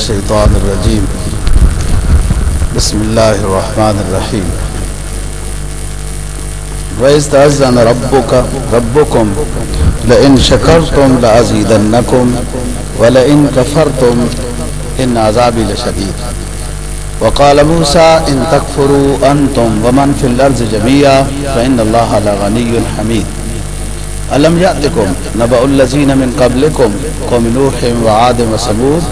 الشيطان الرجيم. بسم الله الرحمن الرحيم. وإذ تأذن ربك ربكم، لئن شكرتم لأزيدنكم، ولئن كفرتم إن عذابي لشديد. وقال موسى، إن تكفروا أنتم ومن في الأرض جميعا، فإن الله لغني حميد. ألم يأتكم نبأ الذين من قبلكم قوم نوح وعاد وثمود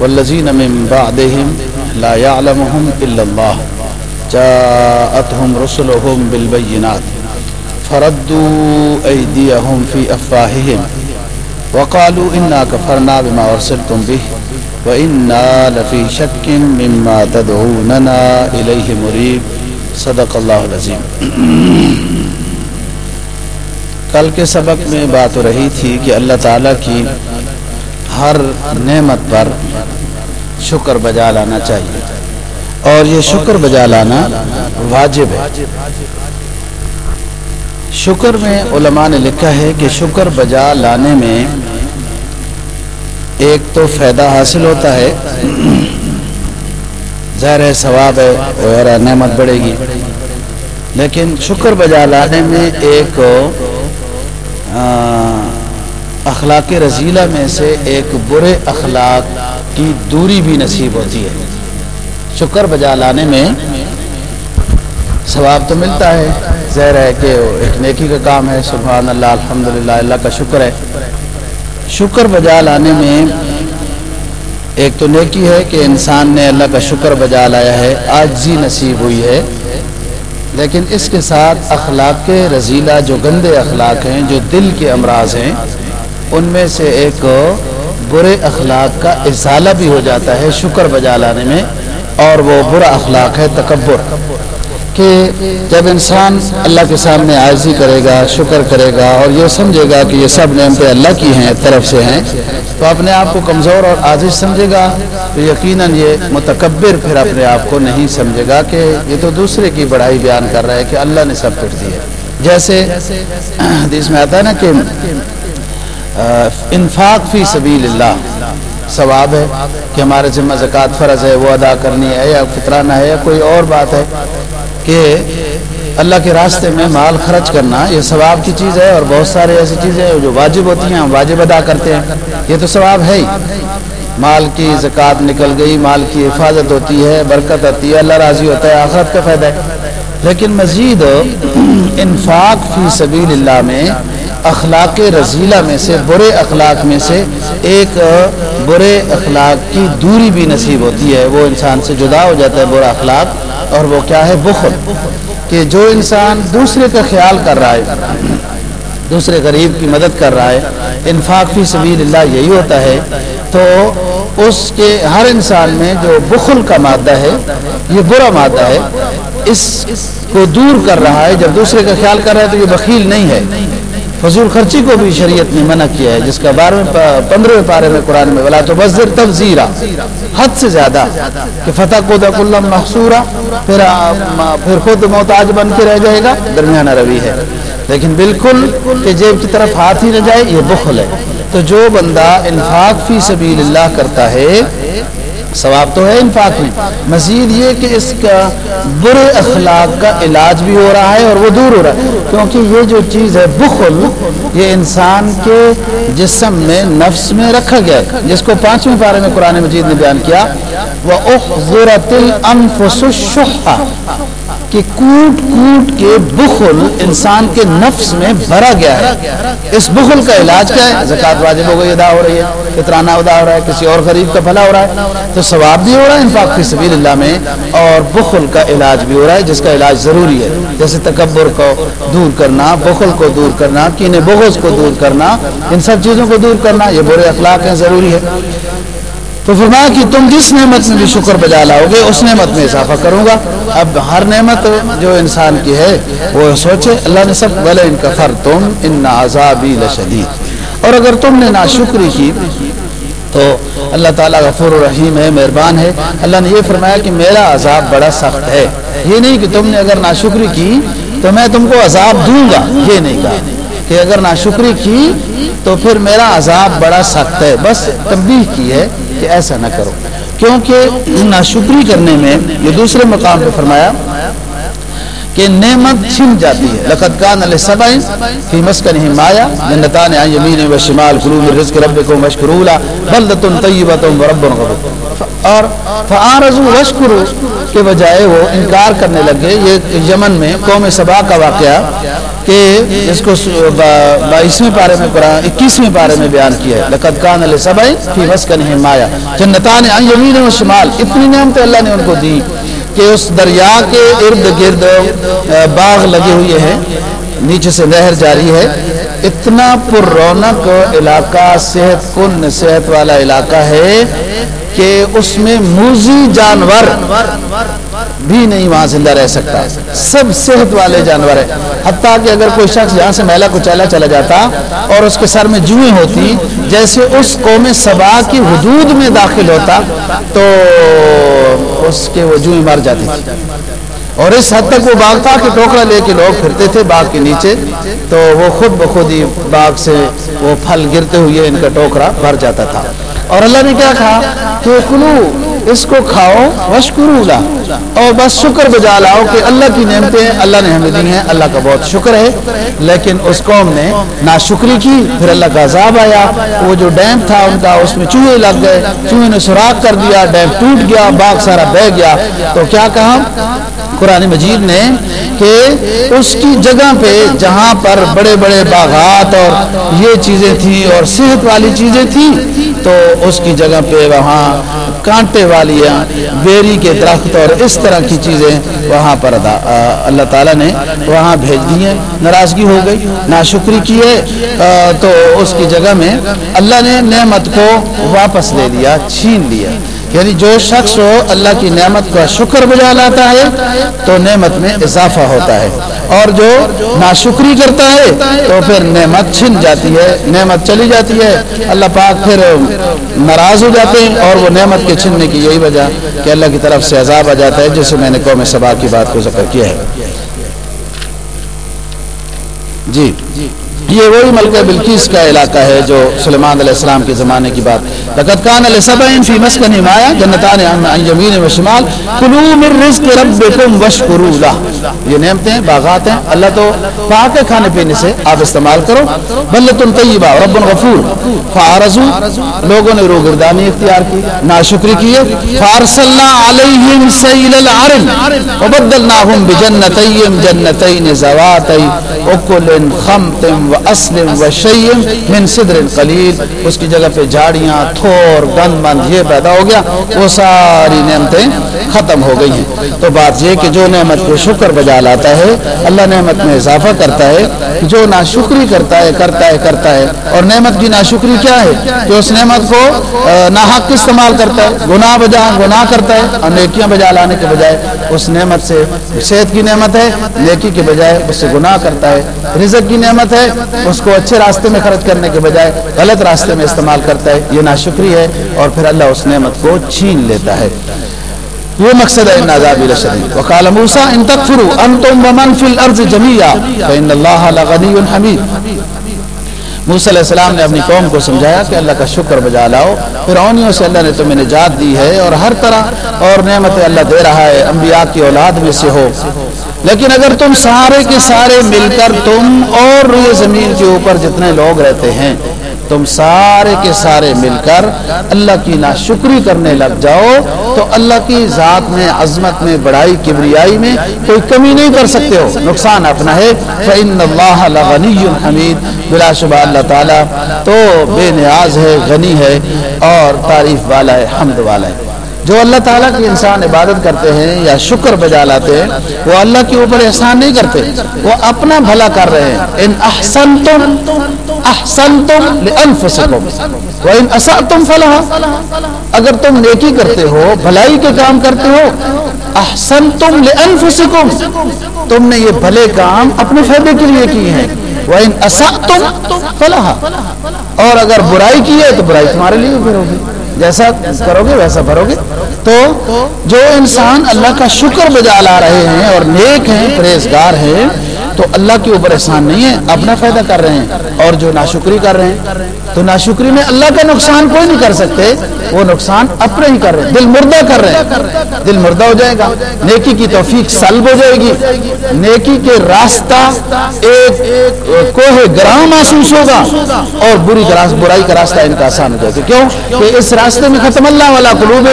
والذين من بعدهم لا يعلمهم إلا الله جاءتهم رسلهم بالبينات فردوا أيديهم في أفواههم وقالوا إنا كفرنا بما أرسلتم به وإنا لفي شك مما تدعوننا إليه مريب. صدق الله العظيم. کل کے سبق میں بات ہو رہی تھی کہ اللہ تعالیٰ کی ہر نعمت پر شکر بجا لانا چاہیے۔ اور یہ شکر بجا لانا واجب ہے۔ شکر میں علماء نے لکھا ہے کہ شکر بجا لانے میں ایک تو فائدہ حاصل ہوتا ہے۔ ظاہر ہے ثواب ہے وغیرہ نعمت بڑھے گی۔ لیکن شکر بجا لانے میں ایک اخلاق رضیلہ میں سے ایک برے اخلاق کی دوری بھی نصیب ہوتی ہے۔ شکر بجا لانے میں ثواب تو ملتا ہے۔ ظاہر ہے کہ ایک نیکی کا کام ہے۔ سبحان اللہ الحمد للہ اللہ کا شکر ہے۔ شکر بجا لانے میں ایک تو نیکی ہے کہ انسان نے اللہ کا شکر بجا لایا ہے۔ آجزی نصیب ہوئی ہے۔ لیکن اس کے ساتھ اخلاق کے رضیلہ جو گندے اخلاق ہیں، جو دل کے امراض ہیں، ان میں سے ایک برے اخلاق کا ازالہ بھی ہو جاتا ہے شکر بجا لانے میں، اور وہ برا اخلاق ہے تکبر۔ کہ جب انسان اللہ کے سامنے عاضی کرے گا، شکر کرے گا اور یہ سمجھے گا کہ یہ سب نعمتیں اللہ کی ہیں، طرف سے ہیں، تو اپنے آپ کو کمزور اور عاجز سمجھے گا۔ تو یقیناً یہ متکبر پھر اپنے آپ کو نہیں سمجھے گا کہ یہ تو دوسرے کی بڑائی بیان کر رہا ہے کہ اللہ نے سب کچھ دیا۔ جیسے حدیث میں آتا ہے نا کہ انفاق فی سبیل اللہ، ثواب ہے کہ ہمارے ذمہ زکوٰۃ فرض ہے، وہ ادا کرنی ہے یا فطرانہ ہے یا کوئی اور بات ہے۔ کہ اللہ کے راستے میں مال خرچ کرنا یہ ثواب کی چیز ہے اور بہت سارے ایسی چیزیں جو واجب ہوتی ہیں، ہم واجب ادا کرتے ہیں۔ یہ تو ثواب ہے ہی۔ مال کی زکوٰۃ نکل گئی، مال کی حفاظت ہوتی ہے، برکت ہوتی ہے، اللہ راضی ہوتا ہے، آخرت کا فائدہ ہے۔ لیکن مزید انفاق فی سبیل اللہ میں، اخلاق رضیلہ میں سے، برے اخلاق میں سے ایک برے اخلاق کی دوری بھی نصیب ہوتی ہے۔ وہ انسان سے جدا ہو جاتا ہے، برا اخلاق۔ اور وہ کیا ہے؟ بخل، کہ جو انسان دوسرے کا خیال کر رہا ہے، دوسرے غریب کی مدد کر رہا ہے، انفاق فی سبیل اللہ یہی ہوتا ہے، تو اس کے ہر انسان میں جو بخل کا مادہ ہے، یہ برا مادہ ہے، اس کو دور کر رہا ہے، جب دوسرے کا خیال کر رہا ہے تو یہ بخیل نہیں ہے۔ فضول خرچی کو بھی شریعت نے منع کیا ہے، جس کا بارہویں پندرہویں پارے میں قرآن میں بلا تو بزر تبزیرہ حد سے زیادہ کہ فتح کو دک اللہ محصورہ، پھر پھر خود محتاج بن کے رہ جائے گا، درمیانہ روی ہے۔ لیکن بالکل کہ جیب کی طرف ہاتھ ہی نہ جائے، یہ بخل ہے۔ تو جو بندہ انفاق فی سبیل اللہ کرتا ہے ثواب تو ہے انفاق میں۔ مزید یہ کہ اس کا برے اخلاق کا علاج بھی ہو رہا ہے اور وہ دور ہو رہا ہے۔ کیونکہ یہ جو چیز ہے بخل، یہ انسان کے جسم میں، نفس میں رکھا گیا ہے۔ جس کو پانچویں پارے میں قرآن مجید نے بیان کیا وہ اخذرت الانفس الشحہ کہ کوٹ کوٹ کے بخل انسان کے نفس میں بھرا گیا ہے۔ اس بخل کا علاج کیا ہے؟ زکات واجب ہو گئی، ادا ہو رہی ہے، فطرانہ ادا ہو رہا ہے، کسی اور غریب کا بھلا ہو رہا ہے۔ تو ثواب بھی ہو رہا ہے انفاق فی سبیل اللہ میں، اور بخل کا علاج بھی ہو رہا ہے، جس کا علاج ضروری ہے۔ جیسے تکبر کو دور کرنا، بخل کو دور کرنا کین بغض کو دور کرنا، ان سب چیزوں کو دور کرنا، یہ برے اخلاق ہیں، ضروری ہے۔ تو فرمایا کہ تم جس نعمت میں بھی شکر بجا لاؤ گے، اس نعمت میں اضافہ کروں گا۔ اب ہر نعمت جو انسان کی ہے، وہ سوچے، اللہ نے سب بل ان کا فر تم ان عذابی لشدید۔ اور اگر تم نے ناشکری کی، تو اللہ تعالیٰ غفور الرحیم ہے، مہربان ہے۔ اللہ نے یہ فرمایا کہ میرا عذاب بڑا سخت ہے۔ یہ نہیں کہ تم نے اگر ناشکری کی، تو میں تم کو عذاب دوں گا۔ یہ نہیں کہا۔ کہ اگر ناشکری کی تو پھر میرا عذاب بڑا سخت ہے۔ بس تنبیہ کی ہے کہ ایسا نہ کرو۔ کیونکہ ناشکری کرنے میں یہ دوسرے مقام پہ فرمایا کہ نعمت چھن جاتی ہے۔ لقد کان علی سبعین فی مسکنہ مایا جنتان عن یمین و شمال کلوا من رزق ربکم واشکروا له بلدۃ طیبۃ و رب غفور۔ اور فارضوا واشکروا کے بجائے وہ انکار کرنے لگے۔ یہ یمن میں قوم سبا کا واقعہ کہ اس کو بائیسویں پارے میں قرآن اکیسویں پارے میں بیان کیا ہے۔ لقد کان علی سبعین فی مسکنہ مایا۔ جنتان عن یمین و شمال۔ اتنی نعمتیں اللہ نے ان کو دی کہ اس دریا کے ارد گرد باغ لگے ہوئے ہیں۔ نیچے سے نہر جاری ہے۔ اتنا پر رونق علاقہ، صحت کن، صحت والا علاقہ ہے کہ اس میں موزی جانور بھی نہیں وہاں زندہ رہ سکتا۔ سب صحت والے جانور ہیں۔ حتیٰ کہ اگر کوئی شخص یہاں سے میلا کو چلا چلا جاتا اور اس کے سر میں جوئیں ہوتی، جیسے اس قوم سبا کی حدود میں داخل ہوتا، تو اس کے وہ جوئیں مر جاتی تھی۔ اور اس حد تک وہ باغ تھا کہ ٹوکرا لے کے لوگ پھرتے تھے باغ کے نیچے، تو وہ خود بخود ہی باغ سے وہ پھل گرتے ہوئے ان کا ٹوکرا بھر جاتا تھا۔ اور اللہ نے کیا کہا؟ کہ کلو اس کو کھاؤ وشکرو اور بس شکر بجا لاؤ کہ اللہ کی نعمتیں اللہ نے ہمیں دی ہیں۔ اللہ کا بہت شکر ہے۔ لیکن اس قوم نے نہ شکری کی، پھر اللہ کا عذاب آیا۔ وہ جو ڈیم تھا، ان کا اس میں چوہے لگ گئے۔ چوہے نے سوراخ کر دیا، ڈیم ٹوٹ گیا، باغ سارا بہ گیا۔ تو کیا کہا؟ قرآن مجید نے کہ اس کی جگہ پہ جہاں پر بڑے بڑے باغات اور یہ چیزیں تھیں اور صحت والی چیزیں تھیں، تو اس کی جگہ پہ وہاں کانٹے والی بیری کے درخت اور اس طرح کی چیزیں وہاں پر اللہ تعالیٰ نے وہاں بھیج دی ہیں۔ ناراضگی ہو گئی، ناشکری کی ہے تو اس کی جگہ میں اللہ نے نعمت کو واپس لے لیا، چھین لیا۔ یعنی جو شخص ہو، اللہ کی نعمت کا شکر بجا لاتا ہے، تو نعمت میں اضافہ ہوتا ہے۔ اور جو ناشکری کرتا ہے تو پھر نعمت چھن جاتی ہے، نعمت چلی جاتی ہے۔ اللہ پاک پھر ناراض ہو جاتے ہیں اور وہ نعمت کے چھننے کی یہی وجہ کہ اللہ کی طرف سے عذاب آ جاتا ہے جسے میں نے قوم سبا کی بات کو ذکر کیا ہے۔ جی۔ یہ وہی ملکہ بلکیس کا علاقہ ہے جو سلیمان علیہ السلام کے زمانے کی بات۔ لقد کان لسبعین فی مسکن مایا جنتان عن یمین و شمال کلوا من رزق ربکم واشکروا له یہ نعمتیں ہیں باغات ہیں۔ اللہ تو پاک ہے کھانے پینے سے۔ آپ استعمال کرو۔ بلۃ طیبہ، رب غفور۔ فارزوا لوگوں نے روگردانی اختیار کی، ناشکری کی فارسلنا علیہم سیل العرم وبدلناهم بجنتین، جنتین ذواتین اکل خمط و اسلم و شیم من صدر قلیل اس کی جگہ پہ جھاڑیاں، تھور گند مند یہ پیدا ہو گیا، وہ ساری نعمتیں ختم ہو گئی ہیں۔ تو بات یہ کہ جو نعمت کو شکر بجا لاتا ہے، اللہ نعمت میں اضافہ کرتا ہے جو ناشکری کرتا ہے کرتا ہے کرتا ہے۔ اور نعمت کی ناشکری کیا ہے؟ کہ اس نعمت کو ناحق استعمال کرتا ہے گناہ بجا، گناہ کرتا ہے اور نیکیاں بجا لانے کے بجائے اس نعمت سے، صحت کی نعمت ہے، نیکی کے بجائے اس سے گناہ کرتا ہے۔ رزق کی نعمت ہے اس کو اچھے راستے میں خرچ کرنے کے بجائے غلط راستے میں استعمال کرتا ہے، یہ ناشکری ہے اور پھر اللہ اس نعمت کو چھین لیتا ہے۔ یہ مقصد ہے نازابی رشدی وقال موسیٰ، ان تکفروا انتم ومن فی الارض جمیعا فإن اللہ لغنی حمید۔ موسیٰ علیہ السلام نے اپنی قوم کو سمجھایا کہ اللہ کا شکر بجا لاؤ۔ فرعونیوں سے اللہ نے تمہیں نجات دی ہے اور ہر طرح اور نعمت اللہ دے رہا ہے، انبیاء کی اولاد میں سے ہو۔ لیکن اگر تم سارے کے سارے مل کر تم اور روئے زمین کے اوپر جتنے لوگ رہتے ہیں، تم سارے کے سارے مل کر اللہ کی ناشکری کرنے لگ جاؤ، تو اللہ کی ذات میں، عظمت میں، بڑائی، کبریائی میں کوئی کمی نہیں کر سکتے ہو۔ نقصان اپنا ہے۔ فَإِنَّ اللَّهَ لَغَنِيٌّ حَمِيدٌ۔ بلا شبہ اللہ تعالیٰ تو بے نیاز ہے، غنی ہے اور تعریف والا ہے، حمد والا ہے۔ جو اللہ تعالیٰ کی انسان عبادت کرتے ہیں یا شکر بجا لاتے ہیں، وہ اللہ کے اوپر احسان نہیں کرتے، وہ اپنا بھلا کر رہے ہیں۔ ان احسنتم احسنتم لانفسکم۔ و ان اساتم فلاح، اگر تم نیکی کرتے ہو، بھلائی کے کام کرتے ہو، احسنتم لانفسکم۔ تم نے یہ بھلے کام اپنے فائدے کے لیے کیے ہیں۔ وہ ان اساتم فلاح۔ اور اگر برائی کی ہے تو برائی تمہارے لیے پھر ہوگی۔ جیسا کرو گے، ویسا بھرو گے۔ تو جو انسان اللہ کا شکر بجا لا رہے ہیں اور نیک ہیں، پرہیزگار ہیں، تو اللہ کے اوپر احسان نہیں ہے، اپنا فائدہ کر رہے ہیں اور جو ناشکری کر رہے ہیں۔ تو ناشکری میں اللہ کا نقصان کوئی نہیں کر سکتے، وہ نقصان اپنے ہی کر رہے ہیں، دل مردہ کر رہے ہیں۔ دل مردہ ہو جائے گا۔ نیکی کی توفیق سلب ہو جائے گی۔ نیکی کے راستہ ایک کوہ گراہ محسوس ہوگا اور بری برائی کا راستہ ان کا آسان ہو جائے گا۔ کیوں؟ کہ اس راستے میں ختم اللہ والا قلوب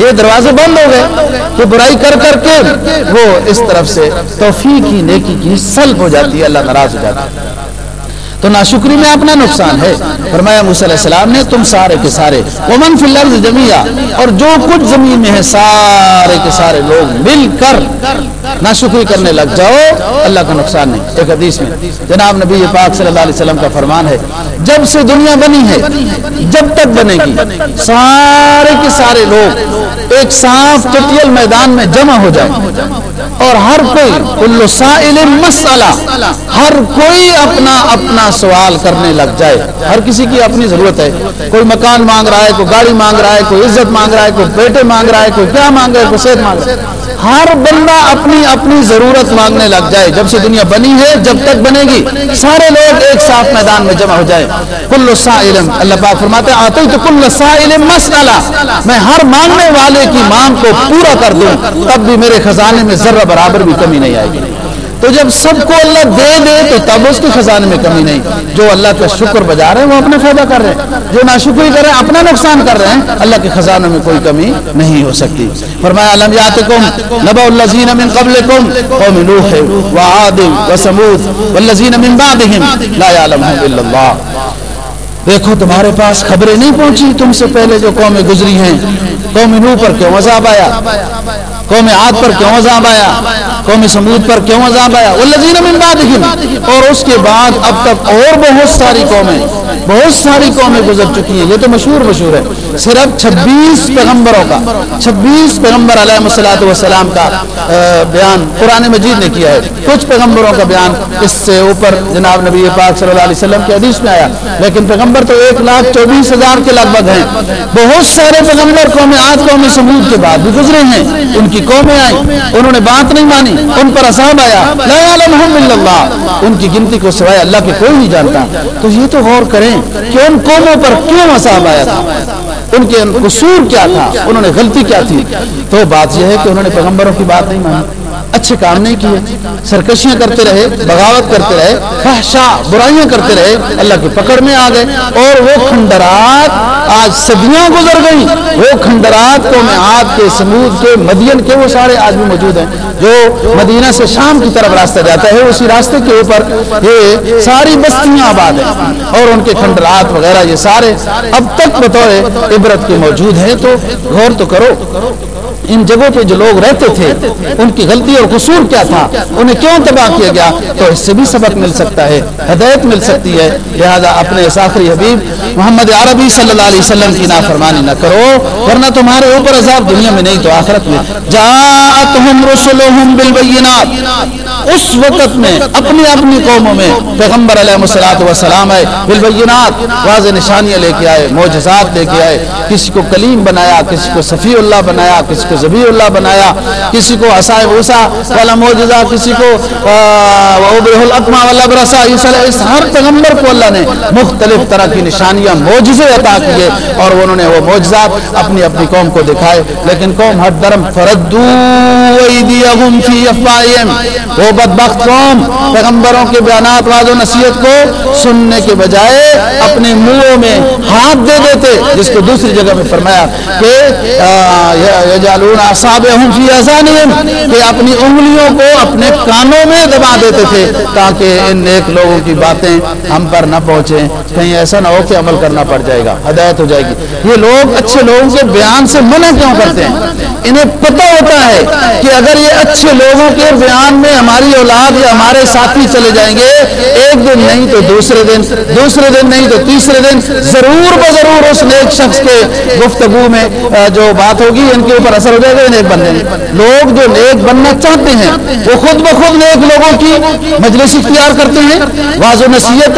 یہ دروازے بند ہو گئے کہ برائی کر کر کے وہ اس طرف سے توفیق کی نیکی کی سلب ہو جاتی ہے، اللہ ناراض ہو جاتا ہے۔ تو ناشکری میں اپنا نقصان ہے۔ فرمایا موسیٰ علیہ السلام نے، تم سارے کے سارے، ومن فی الارض جميعا، اور جو کچھ زمین میں ہے، سارے کے سارے لوگ مل کر ناشکری کرنے لگ جاؤ اللہ کا نقصان نہیں۔ ایک حدیث میں، جناب نبی پاک صلی اللہ علیہ وسلم کا فرمان ہے، جب سے دنیا بنی ہے، جب تک بنے گی۔ سارے کے سارے لوگ ایک صاف چٹیل میدان میں جمع ہو جائے اور ہر کوئی سائل مسئلہ، ہر کوئی اپنا اپنا سوال کرنے لگ جائے۔ ہر کسی کی اپنی ضرورت ہے۔ کوئی مکان مانگ رہا ہے، کوئی گاڑی مانگ رہا ہے، کوئی عزت مانگ رہا ہے، کوئی بیٹے مانگ رہا ہے، کوئی کیا مانگ رہا ہے، کوئی صحت مانگ رہا ہے۔ ہر بندہ اپنی اپنی ضرورت مانگنے لگ جائے۔ جب سے دنیا بنی ہے، جب تک بنے گی، سارے لوگ ایک ساتھ میدان میں جمع ہو جائے کل سائلم اللہ پاک فرماتے ہیں آتل تو کل سائلم مسئلہ۔ میں ہر مانگنے والے کی مانگ کو پورا کر دوں، تب بھی میرے خزانے میں ذرہ برابر بھی کمی نہیں آئے گی۔ تو جب سب کو اللہ دے دے تو تب اس کے خزانے میں کمی نہیں۔ جو اللہ کا شکر بجا رہے ہیں، وہ اپنا فائدہ کر رہے ہیں۔ جو ناشکری کر رہے ہیں اپنا نقصان کر رہے ہیں۔ اللہ کے خزانے میں کوئی کمی نہیں ہو سکتی۔ فرمایا لم یاتکم نبا الذین من قبلکم؟ قوم نوح و عاد والذین من بعدهم لا يعلمهم الا اللہ۔ دیکھو، تمہارے پاس خبریں نہیں پہنچی۔ تم سے پہلے جو قومیں گزری ہیں، قوم نوح پر کیوں عذاب آیا؟ قوم عاد پر کیوں عذاب آیا؟ قوم سمود پر کیوں عذاب آیا؟ من بعدہم اور اس کے بعد اب تک اور بہت ساری قومیں، بہت ساری قومیں گزر چکی ہیں۔ یہ تو مشہور مشہور ہے۔ صرف چھبیس پیغمبروں کا، چھبیس پیغمبر علیہ السلاۃ والسلام کا بیان قرآن مجید نے کیا ہے۔ کچھ پیغمبروں کا بیان اس سے اوپر جناب نبی پاک صلی اللہ علیہ وسلم کے حدیث میں آیا لیکن پیغمبر تو ایک لاکھ چوبیس ہزار کے لگ بھگ ہیں۔ بہت سارے پیغمبر قوم آج قوم سمود کے بعد بھی گزرے ہیں۔ ان کی قومیں آئیں انہوں نے بات نہیں مانی ان پر عذاب آیا لا یعلمہم الا اللہ۔ ان کی گنتی کو سوائے اللہ کے کوئی نہیں جانتا۔ تو یہ تو غور کریں کہ ان قوموں پر کیوں عذاب آیا۔ تھا ان کے قصور کیا تھا؟ انہوں نے غلطی کیا تھی۔ تو بات یہ ہے کہ انہوں نے پیغمبروں کی بات نہیں مانی۔ اچھے کام نہیں کیے۔ سرکشیاں کرتے رہے، بغاوت کرتے رہے خواہشا برائیاں کرتے رہے، اللہ کی پکڑ میں آ گئے۔ اور وہ کھنڈرات آج صدیاں گزر گئی وہ کھنڈرات کو میں آج کے سمود کے مدین کے وہ سارے آج بھی موجود ہیں۔ جو مدینہ سے شام کی طرف راستہ جاتا ہے، اسی راستے کے اوپر یہ ساری بستیاں آباد ہیں۔ اور ان کے کھنڈرات وغیرہ یہ سارے اب تک بطور عبرت کے موجود ہیں۔ تو غور تو کرو۔ ان جگہوں پہ جو لوگ رہتے تھے، ان کی غلطی اور قصور کیا تھا؟ انہیں کیوں تباہ کیا گیا؟ تو اس سے بھی سبق مل سکتا ہے، ہدایت مل سکتی ہے۔ لہذا اپنے ساخری حبیب محمد عربی صلی اللہ علیہ وسلم کی نافرمانی نہ کرو، ورنہ تمہارے اوپر عذاب دنیا میں نہیں تو آخرت میں۔ جاءتهم رسلهم بالبینات۔ اس وقت میں اپنی اپنی قوموں میں پیغمبر علیہ الصلوۃ والسلام آئے، بالبینات۔ واضح نشانیاں لے کے آئے، معجزات لے کے آئے۔ کسی کو کلیم بنایا، کسی کو صفی اللہ بنایا، کسی کو ذبی اللہ بنایا، کسی کو حسائب اوسا والا معجزہ، کسی کو وعبرہ الاقما والا برسا اس ہر پیغمبر کو اللہ نے مختلف طرح کی نشانیاں، معجزے عطا کیے اور انہوں نے وہ معجزات اپنی اپنی قوم کو دکھائے، لیکن قوم ہر درم فردو۔ ایدیہم فی افواہم وہ بدبخت قوم، پیغمبروں کے بیانات واضح نصیحت کو سننے کے بجائے اپنے منہوں میں ہاتھ دے دیتے، جس کو دوسری جگہ میں فرمایا کہ یجعلون اصابعهم فی اذانہم، کہ اپنی انگلیوں کو اپنے کانوں میں دبا دیتے تھے تاکہ ان نیک لوگوں کی باتیں ہم پر نہ پہنچیں۔ کہیں ایسا نہ ہو کہ عمل کرنا پڑ جائے گا، ہدایت ہو جائے گی۔ یہ لوگ اچھے لوگوں کے بیان سے منع کیوں کرتے ہیں۔ انہیں پتہ ہوتا ہے کہ اگر یہ اچھے لوگوں کے بیان میں ہماری اولاد یا ہمارے ساتھی چلے جائیں گے، ایک دن نہیں تو دوسرے دن دوسرے دن نہیں تو تیسرے دن، ضرور بضرور اس نیک شخص کے گفتگو میں جو بات ہوگی ان کے اوپر اثر ہو جائے گا نیک بن لوگ جو نیک بننا چاہتے ہیں، وہ خود بخود نیک لوگوں کی مجلس اختیار کرتے ہیں واض و نصیحت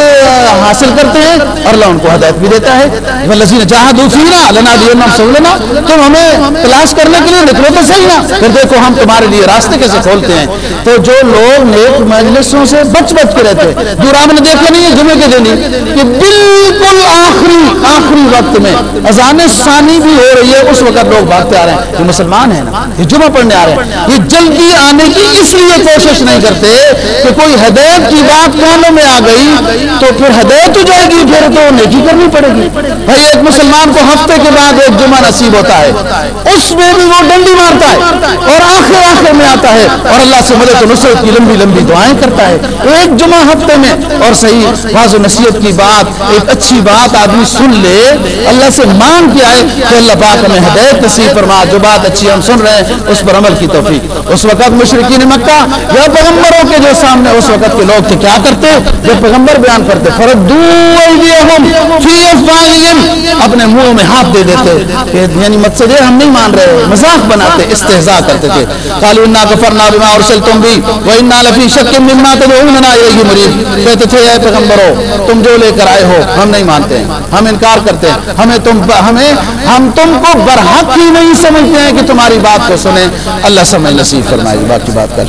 حاصل کرتے ہیں۔ اور اللہ ان کو ہدایت بھی دیتا ہے۔ ولزین جہاد فینا لنا دینا سولنا تم ہمیں تلاش کرنے کے لیے نکلو تو صحیح نا پھر دیکھو ہم ہمارے لیے راستے کیسے کھولتے ہیں۔ تو جو لوگ نیک مجلسوں سے بچ بچ کے رہتے ہیں، جو آپ نے دیکھا نہیں ہے جمعے کے دن کہ بالکل آخری آخری وقت میں اذان ثانی بھی ہو رہی ہے، اس وقت لوگ بھاگتے آ رہے ہیں۔ یہ مسلمان ہیں نا؟ یہ جمعہ پڑھنے آ رہے ہیں۔ یہ جلدی آنے کی اس لیے کوشش نہیں کرتے کہ کوئی ہدایت کی بات کانوں میں آ گئی تو پھر ہدایت ہو جائے گی، پھر تو نیکی کرنی پڑے گی۔ بھائی ایک مسلمان کو ہفتے کے بعد ایک جمعہ نصیب ہوتا ہے۔ اس میں بھی وہ ڈنڈی مارتا ہے اور آخر آخر میں آتا ہے اور اللہ سے ملک نصرت کی لمبی لمبی دعائیں کرتا ہے۔ وہ ایک جمعہ ہفتے میں اور صحیح واض نصیحت کی بات ایک اچھی بات آدمی سن لے اللہ سے مانگ کے آئے کہ اللہ پاک ہمیں ہدایت نصیب فرما جو بات اچھی ہم سن رہے ہیں اس پر عمل کی توفیق۔ اس وقت مشرقین مکہ یا پیغمبروں کے جو سامنے اس وقت کے لوگ تھے کیا کرتے؟ جو پیغمبر بیان کرتے فرد اپنے منہوں میں ہاتھ دے دیتے کہ یعنی مقصد ہم نہیں مان رہے، مذاق بناتے، استحضاء کرتے تھے۔ قالوا انا كفرنا بما ارسلتم به وانا لفي شك مما تدعوننا اليه مريب کہتے تھے، اے پیغمبرو، تم جو لے کر آئے ہو، ہم نہیں مانتے۔ ہیں ہم انکار کرتے ہیں۔ ہمیں تم ہمیں، ہم تم کو برحق ہی نہیں سمجھتے ہیں کہ تمہاری بات کو سنیں۔ اللہ سمجھ نصیب فرمائے باقی بات کر